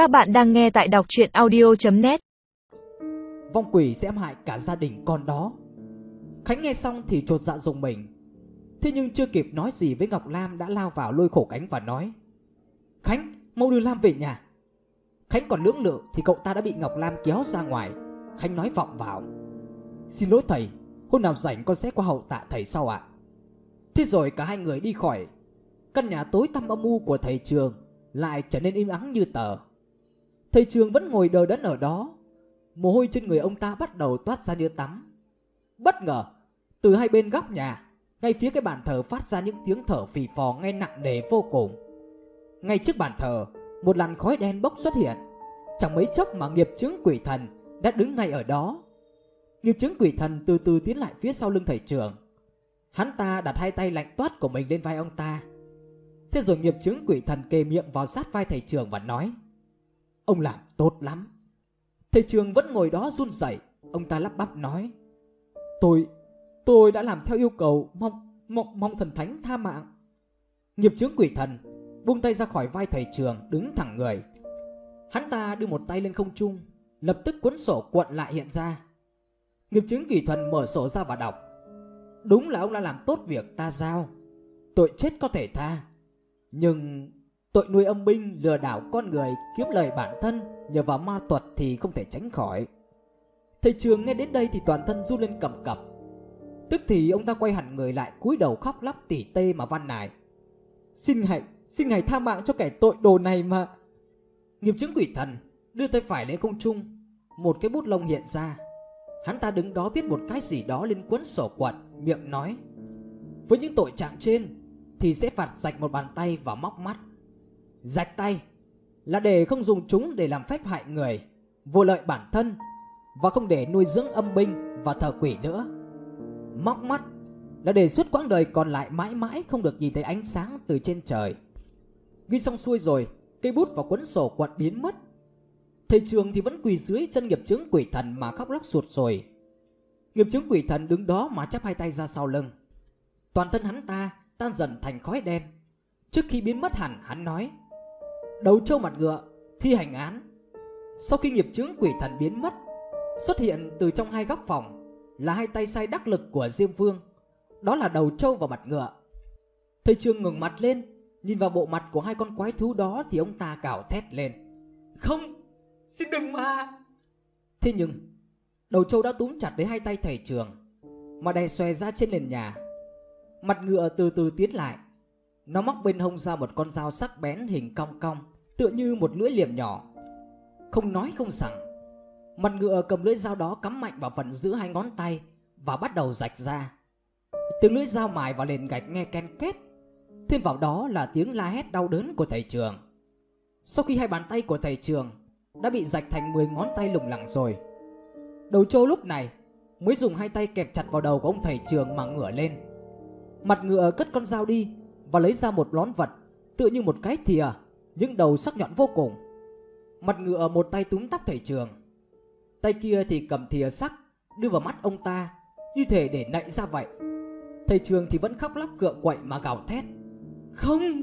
Các bạn đang nghe tại đọc chuyện audio.net Vong quỷ sẽ hại cả gia đình con đó. Khánh nghe xong thì trột dạ dùng mình. Thế nhưng chưa kịp nói gì với Ngọc Lam đã lao vào lôi khổ cánh và nói, Khánh, mau đưa Lam về nhà. Khánh còn lưỡng lự thì cậu ta đã bị Ngọc Lam kéo ra ngoài. Khánh nói vọng vào, Xin lỗi thầy, Hôm nào rảnh con sẽ qua hậu tạ thầy sau ạ. Thế rồi cả hai người đi khỏi. Căn nhà tối tăm âm u của thầy trường Lại trở nên im ắng như tờ. Thầy trường vẫn ngồi đờ đẫn ở đó. Mồ hôi trên người ông ta bắt đầu toát ra như tắm. Bất ngờ, Từ hai bên góc nhà, Ngay phía cái bàn thờ phát ra những tiếng thở phì phò nghe nặng nề vô cùng. Ngay trước bàn thờ, Một làn khói đen bốc xuất hiện. Chẳng mấy chốc mà nghiệp chứng quỷ thần Đã đứng ngay ở đó. Nghiệp chứng quỷ thần từ từ tiến lại phía sau lưng thầy trường. Hắn ta đặt hai tay lạnh toát của mình lên vai ông ta. Thế rồi nghiệp chứng quỷ thần kề miệng vào sát vai thầy trường và nói Ông làm tốt lắm. Thầy trường vẫn ngồi đó run rẩy. Ông ta lắp bắp nói Tôi, tôi đã làm theo yêu cầu Mong, mong, mong thần thánh tha mạng. Nghiệp chướng quỷ thần Buông tay ra khỏi vai thầy trường Đứng thẳng người. Hắn ta đưa một tay lên không trung Lập tức cuốn sổ cuộn lại hiện ra. Nghiệp chứng quỷ thần mở sổ ra và đọc Đúng là ông đã làm tốt việc ta giao. Tội chết có thể tha Nhưng tội nuôi âm binh lừa đảo con người kiếm lời bản thân nhờ vào ma thuật thì không thể tránh khỏi. Thầy trường nghe đến đây thì toàn thân run lên cầm cập. Tức thì ông ta quay hẳn người lại cúi đầu khóc lóc tỉ tê mà văn nài. Xin hãy xin hãy tha mạng cho kẻ tội đồ này mà. Nghiệp chứng quỷ thần đưa tay phải lên không trung, một cái bút lông hiện ra. Hắn ta đứng đó viết một cái gì đó lên cuốn sổ quật, miệng nói: "Với những tội trạng trên thì sẽ phạt sạch một bàn tay và móc mắt. Rạch tay là để không dùng chúng để làm phép hại người, vô lợi bản thân và không để nuôi dưỡng âm binh và thờ quỷ nữa. Móc mắt là để suốt quãng đời còn lại mãi mãi không được nhìn thấy ánh sáng từ trên trời. Ghi xong xuôi rồi, cây bút và cuốn sổ quật biến mất. Thầy trường thì vẫn quỳ dưới chân nghiệp chứng quỷ thần mà khóc lóc sụt sùi. Nghiệp chứng quỷ thần đứng đó mà chắp hai tay ra sau lưng. Toàn thân hắn ta tan dần thành khói đen. Trước khi biến mất hẳn, hắn nói: "Đầu trâu mặt ngựa, thi hành án." Sau khi nghiệp chướng quỷ thần biến mất, xuất hiện từ trong hai góc phòng là hai tay sai đắc lực của Diêm Vương, đó là đầu trâu và mặt ngựa. Thầy Trương ngẩng mặt lên, nhìn vào bộ mặt của hai con quái thú đó thì ông ta gào thét lên: "Không, xin đừng mà!" Thế nhưng, đầu trâu đã túm chặt lấy hai tay thầy Trường, mà đè xòe ra trên nền nhà Mặt ngựa từ từ tiến lại nó móc bên hông ra một con dao sắc bén hình cong cong, Tựa như một lưỡi liềm nhỏ. Không nói không rằng Mặt ngựa cầm lưỡi dao đó cắm mạnh vào phần giữa hai ngón tay Và bắt đầu rạch ra. Tiếng lưỡi dao mài vào nền gạch nghe ken két, Thêm vào đó là tiếng la hét đau đớn của thầy trường. Sau khi hai bàn tay của thầy trường Đã bị rạch thành 10 ngón tay lủng lẳng rồi, Đầu trâu lúc này Mới dùng hai tay kẹp chặt vào đầu của ông thầy trường mà ngửa lên. Mặt ngựa cất con dao đi và lấy ra một lón vật, Tựa như một cái thìa Những đầu sắc nhọn vô cùng. Mặt ngựa một tay túm tắp thầy trường, Tay kia thì cầm thìa sắc Đưa vào mắt ông ta, Như thể để nạy ra vậy. Thầy trường thì vẫn khóc lóc cựa quậy mà gào thét. Không!